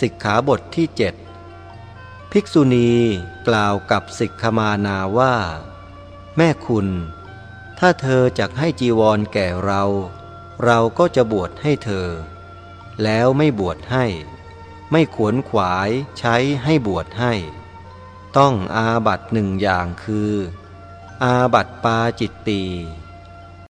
สิกขาบทที่เจ็ดภิกษุณีกล่าวกับสิกขมานาว่า แม่คุณ ถ้าเธอจะให้จีวรแก่เรา เราก็จะบวชให้เธอ แล้วไม่บวชให้ ไม่ขวนขวายใช้ให้บวชให้ ต้องอาบัตหนึ่งอย่างคือ อาบัตปาจิตตี